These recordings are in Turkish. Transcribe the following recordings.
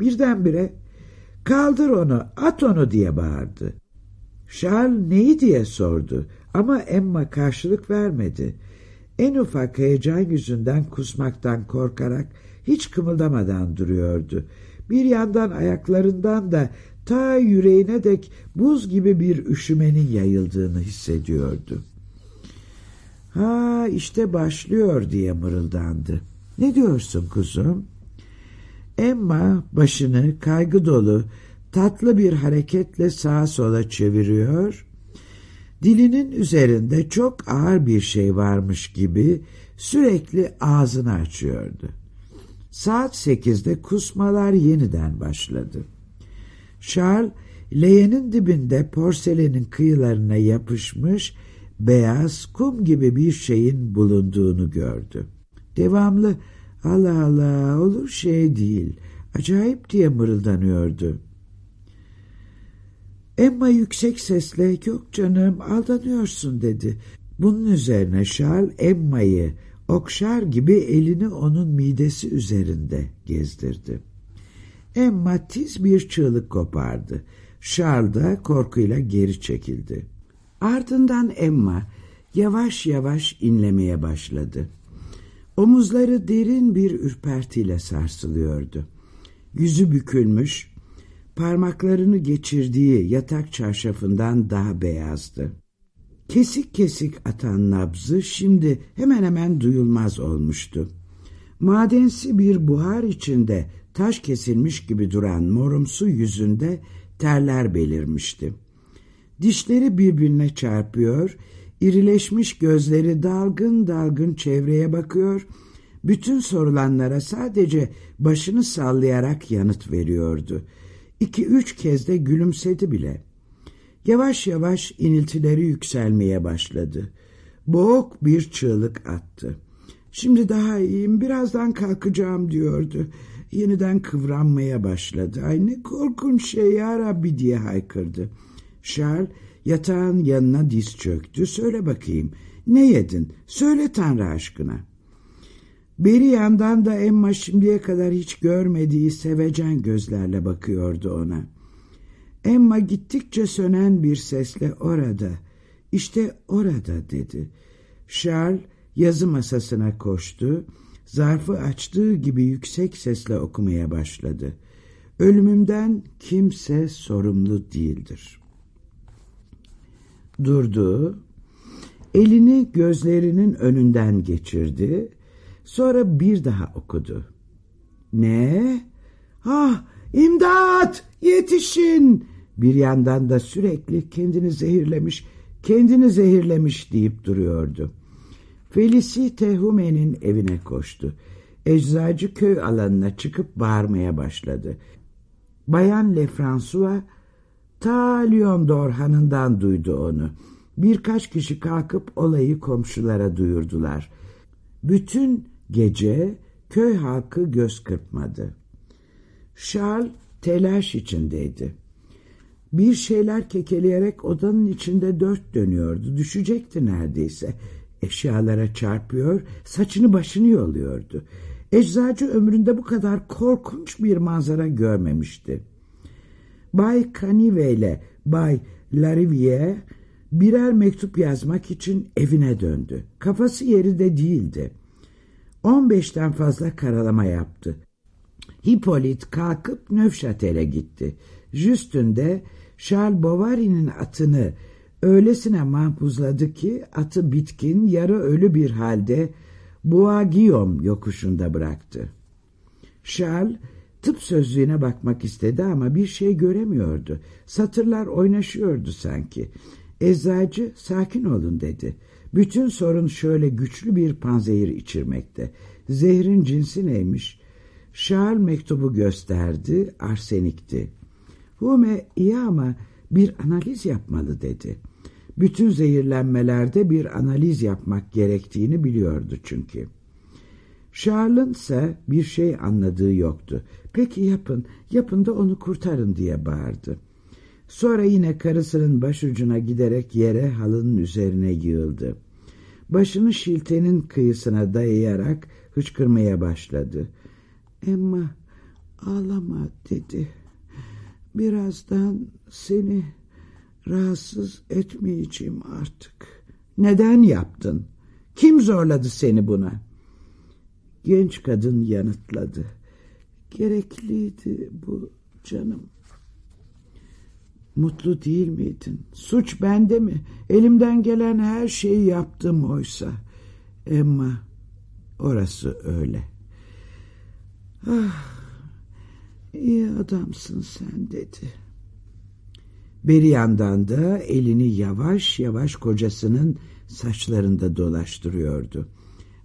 Birdenbire kaldır onu at onu diye bağırdı. Charles neyi diye sordu ama Emma karşılık vermedi. En ufak heyecan yüzünden kusmaktan korkarak hiç kımıldamadan duruyordu. Bir yandan ayaklarından da ta yüreğine dek buz gibi bir üşümenin yayıldığını hissediyordu. Ha işte başlıyor diye mırıldandı. Ne diyorsun kuzum? Emma başını kaygı dolu tatlı bir hareketle sağa sola çeviriyor. Dilinin üzerinde çok ağır bir şey varmış gibi sürekli ağzını açıyordu. Saat sekizde kusmalar yeniden başladı. Charles, leğenin dibinde porselenin kıyılarına yapışmış beyaz kum gibi bir şeyin bulunduğunu gördü. Devamlı Allah Allah olur şey değil acayip diye mırıldanıyordu. Emma yüksek sesle yok canım aldanıyorsun dedi. Bunun üzerine Charles Emma'yı okşar gibi elini onun midesi üzerinde gezdirdi. Emma tiz bir çığlık kopardı. Charles da korkuyla geri çekildi. Ardından Emma yavaş yavaş inlemeye başladı. Omuzları derin bir ürpertiyle sarsılıyordu. Yüzü bükülmüş, parmaklarını geçirdiği yatak çarşafından daha beyazdı. Kesik kesik atan nabzı şimdi hemen hemen duyulmaz olmuştu. Madensi bir buhar içinde taş kesilmiş gibi duran morumsu yüzünde terler belirmişti. Dişleri birbirine çarpıyor, irileşmiş gözleri dalgın dalgın çevreye bakıyor, bütün sorulanlara sadece başını sallayarak yanıt veriyordu. İki üç kez de gülümsedi bile. Yavaş yavaş iniltileri yükselmeye başladı. Boğuk bir çığlık attı. Şimdi daha iyiyim, birazdan kalkacağım diyordu. Yeniden kıvranmaya başladı. Ay ne korkunç şey ya Rabbi diye haykırdı. Charles yatağın yanına diz çöktü. Söyle bakayım ne yedin? Söyle Tanrı aşkına. Beri yandan da Emma şimdiye kadar hiç görmediği sevecen gözlerle bakıyordu ona. Emma gittikçe sönen bir sesle orada, işte orada dedi. Charles yazı masasına koştu, zarfı açtığı gibi yüksek sesle okumaya başladı. Ölümümden kimse sorumlu değildir. Durdu, elini gözlerinin önünden geçirdi, sonra bir daha okudu. Ne? Ah, imdat, yetişin! Bir yandan da sürekli kendini zehirlemiş, kendini zehirlemiş deyip duruyordu. Felicite Hume'nin evine koştu. Eczacı köy alanına çıkıp bağırmaya başladı. Bayan Lefrancois ta Lyon Dorhan'ından duydu onu. Birkaç kişi kalkıp olayı komşulara duyurdular. Bütün gece köy halkı göz kırpmadı. Charles telaş içindeydi. Bir şeyler kekeleyerek odanın içinde dört dönüyordu. Düşecekti neredeyse. Eşyalara çarpıyor, saçını başını yoluyordu. Eczacı ömründe bu kadar korkunç bir manzara görmemişti. Bay Canive ile Bay Lariviere birer mektup yazmak için evine döndü. Kafası yerinde değildi. On beşten fazla karalama yaptı. Hippolyt kalkıp Növşatel'e gitti. Justin de Charles Bovary'nin atını öylesine mahpuzladı ki atı bitkin, yarı ölü bir halde Bois yokuşunda bıraktı. Charles tıp sözlüğüne bakmak istedi ama bir şey göremiyordu. Satırlar oynaşıyordu sanki. Eczacı sakin olun dedi. Bütün sorun şöyle güçlü bir panzehir içirmekte. Zehrin cinsi neymiş? Charles mektubu gösterdi, arsenikti. Hume iyi ama bir analiz yapmalı dedi. Bütün zehirlenmelerde bir analiz yapmak gerektiğini biliyordu çünkü. Charles'ın ise bir şey anladığı yoktu. Peki yapın, yapın da onu kurtarın diye bağırdı. Sonra yine karısının başucuna giderek yere halının üzerine yığıldı. Başını şiltenin kıyısına dayayarak hıçkırmaya başladı. Emma, Ağlama dedi. Birazdan seni rahatsız etmeyeceğim artık. Neden yaptın? Kim zorladı seni buna? Genç kadın yanıtladı. Gerekliydi bu canım. Mutlu değil miydin? Suç bende mi? Elimden gelen her şeyi yaptım oysa. Emma orası öyle. Ah, iyi adamsın sen dedi. Bir yandan da elini yavaş yavaş kocasının saçlarında dolaştırıyordu.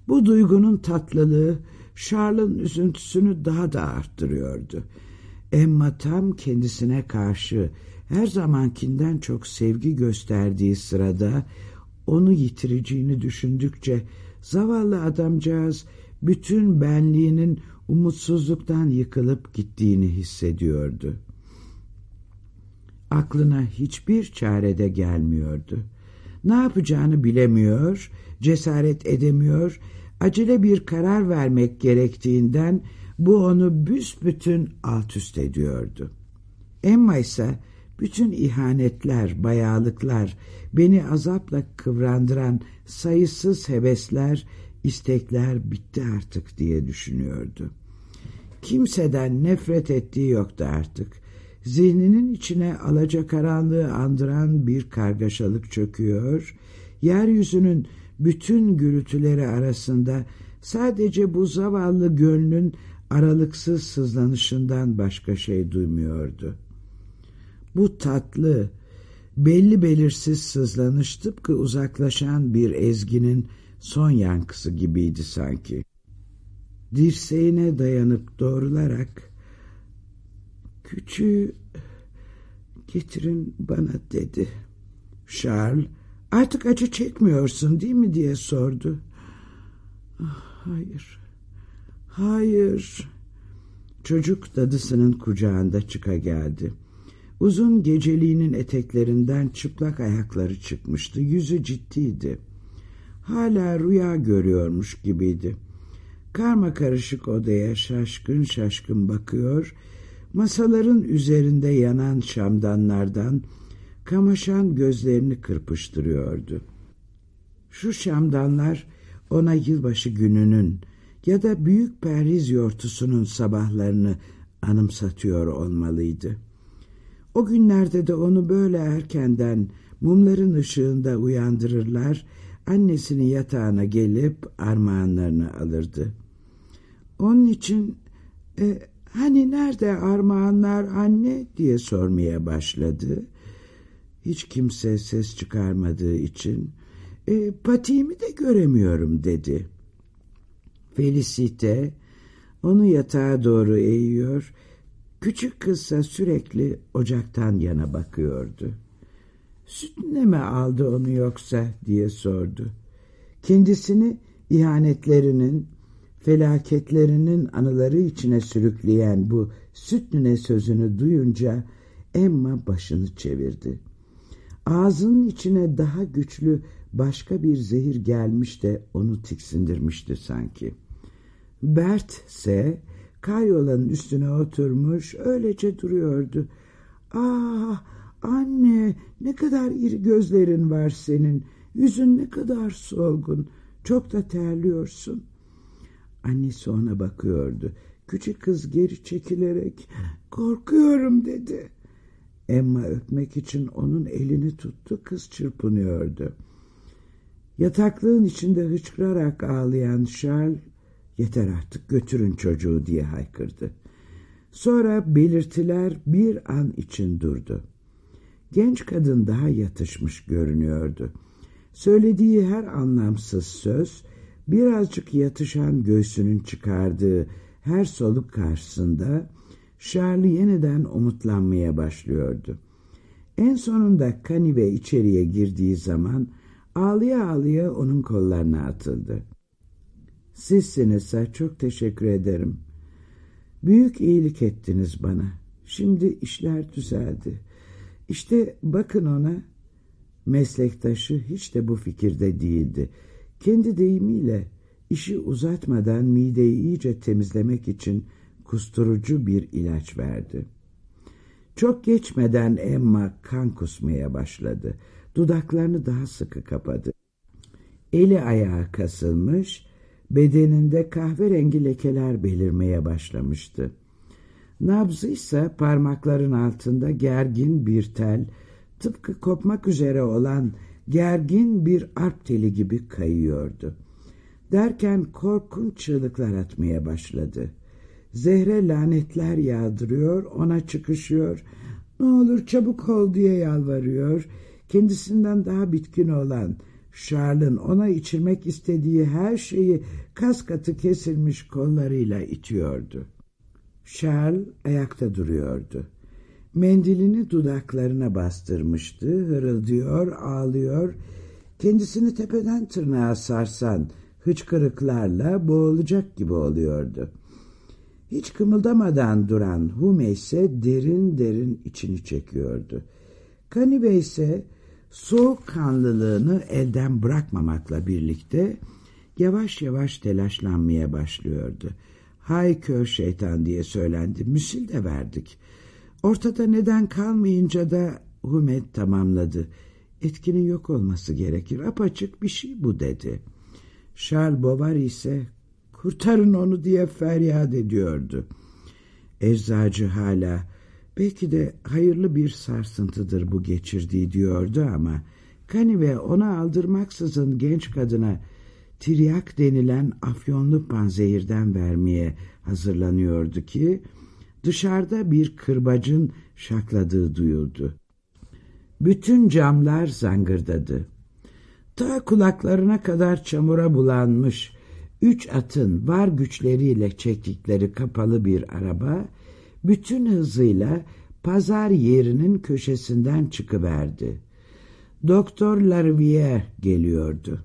Bu duygunun tatlılığı Charles'ın üzüntüsünü daha da arttırıyordu. Emma tam kendisine karşı her zamankinden çok sevgi gösterdiği sırada onu yitireceğini düşündükçe zavallı adamcağız bütün benliğinin umutsuzluktan yıkılıp gittiğini hissediyordu. Aklına hiçbir çare de gelmiyordu. Ne yapacağını bilemiyor, cesaret edemiyor, acele bir karar vermek gerektiğinden bu onu büsbütün alt üst ediyordu. Emma ise bütün ihanetler, bayağılıklar, beni azapla kıvrandıran sayısız hevesler, istekler bitti artık diye düşünüyordu. Kimseden nefret ettiği yoktu artık. Zihninin içine alacakaranlığı andıran bir kargaşalık çöküyor, yeryüzünün bütün gürültüleri arasında sadece bu zavallı gönlün aralıksız sızlanışından başka şey duymuyordu. Bu tatlı, belli belirsiz sızlanış tıpkı uzaklaşan bir ezginin son yankısı gibiydi sanki. Dirseğine dayanıp doğrularak küçüğü getirin bana dedi. Charles artık acı çekmiyorsun değil mi diye sordu. Ah, hayır, hayır. Çocuk dadısının kucağında çıka geldi. Uzun geceliğinin eteklerinden çıplak ayakları çıkmıştı. Yüzü ciddiydi. Hala rüya görüyormuş gibiydi. Karma karışık odaya şaşkın şaşkın bakıyor, masaların üzerinde yanan şamdanlardan kamaşan gözlerini kırpıştırıyordu. Şu şamdanlar ona yılbaşı gününün ya da büyük perhiz yortusunun sabahlarını anımsatıyor olmalıydı. O günlerde de onu böyle erkenden mumların ışığında uyandırırlar, annesinin yatağına gelip armağanlarını alırdı. Onun için e, hani nerede armağanlar anne diye sormaya başladı. Hiç kimse ses çıkarmadığı için e, patiğimi de göremiyorum dedi. Felicite onu yatağa doğru eğiyor Küçük kızsa sürekli ocaktan yana bakıyordu. Sütüne mi aldı onu yoksa diye sordu. Kendisini ihanetlerinin, felaketlerinin anıları içine sürükleyen bu sütüne sözünü duyunca Emma başını çevirdi. Ağzının içine daha güçlü başka bir zehir gelmiş de onu tiksindirmişti sanki. Bert ise karyolanın üstüne oturmuş öylece duruyordu. Ah anne ne kadar iri gözlerin var senin. Yüzün ne kadar solgun. Çok da terliyorsun. Annesi ona bakıyordu. Küçük kız geri çekilerek korkuyorum dedi. Emma öpmek için onun elini tuttu. Kız çırpınıyordu. Yataklığın içinde hıçkırarak ağlayan Charles Yeter artık götürün çocuğu diye haykırdı. Sonra belirtiler bir an için durdu. Genç kadın daha yatışmış görünüyordu. Söylediği her anlamsız söz birazcık yatışan göğsünün çıkardığı her soluk karşısında Charlie yeniden umutlanmaya başlıyordu. En sonunda Kanive içeriye girdiği zaman ağlıya ağlıya onun kollarına atıldı. Sizsiniz sir, çok teşekkür ederim. Büyük iyilik ettiniz bana. Şimdi işler düzeldi. İşte bakın ona. Meslektaşı hiç de bu fikirde değildi. Kendi deyimiyle işi uzatmadan mideyi iyice temizlemek için kusturucu bir ilaç verdi. Çok geçmeden Emma kan kusmaya başladı. Dudaklarını daha sıkı kapadı. Eli ayağı kasılmış, bedeninde kahverengi lekeler belirmeye başlamıştı. Nabzı ise parmakların altında gergin bir tel, tıpkı kopmak üzere olan gergin bir arp teli gibi kayıyordu. Derken korkunç çığlıklar atmaya başladı. Zehre lanetler yağdırıyor, ona çıkışıyor. Ne olur çabuk ol diye yalvarıyor. Kendisinden daha bitkin olan Charles'ın ona içirmek istediği her şeyi kas katı kesilmiş kollarıyla itiyordu. Charles ayakta duruyordu. Mendilini dudaklarına bastırmıştı, hırıldıyor, ağlıyor. Kendisini tepeden tırnağa sarsan hıçkırıklarla boğulacak gibi oluyordu. Hiç kımıldamadan duran Hume ise derin derin içini çekiyordu. Kanibe ise soğukkanlılığını elden bırakmamakla birlikte yavaş yavaş telaşlanmaya başlıyordu. Hay kör şeytan diye söylendi. Müsil de verdik. Ortada neden kalmayınca da Humet tamamladı. Etkinin yok olması gerekir. Apaçık bir şey bu dedi. Charles Bovary ise kurtarın onu diye feryat ediyordu. Eczacı hala belki de hayırlı bir sarsıntıdır bu geçirdiği diyordu ama Kanive ona aldırmaksızın genç kadına tiryak denilen afyonlu panzehirden vermeye hazırlanıyordu ki dışarıda bir kırbacın şakladığı duyuldu. Bütün camlar zangırdadı. Ta kulaklarına kadar çamura bulanmış üç atın var güçleriyle çektikleri kapalı bir araba bütün hızıyla pazar yerinin köşesinden çıkıverdi. Doktor Larivière geliyordu.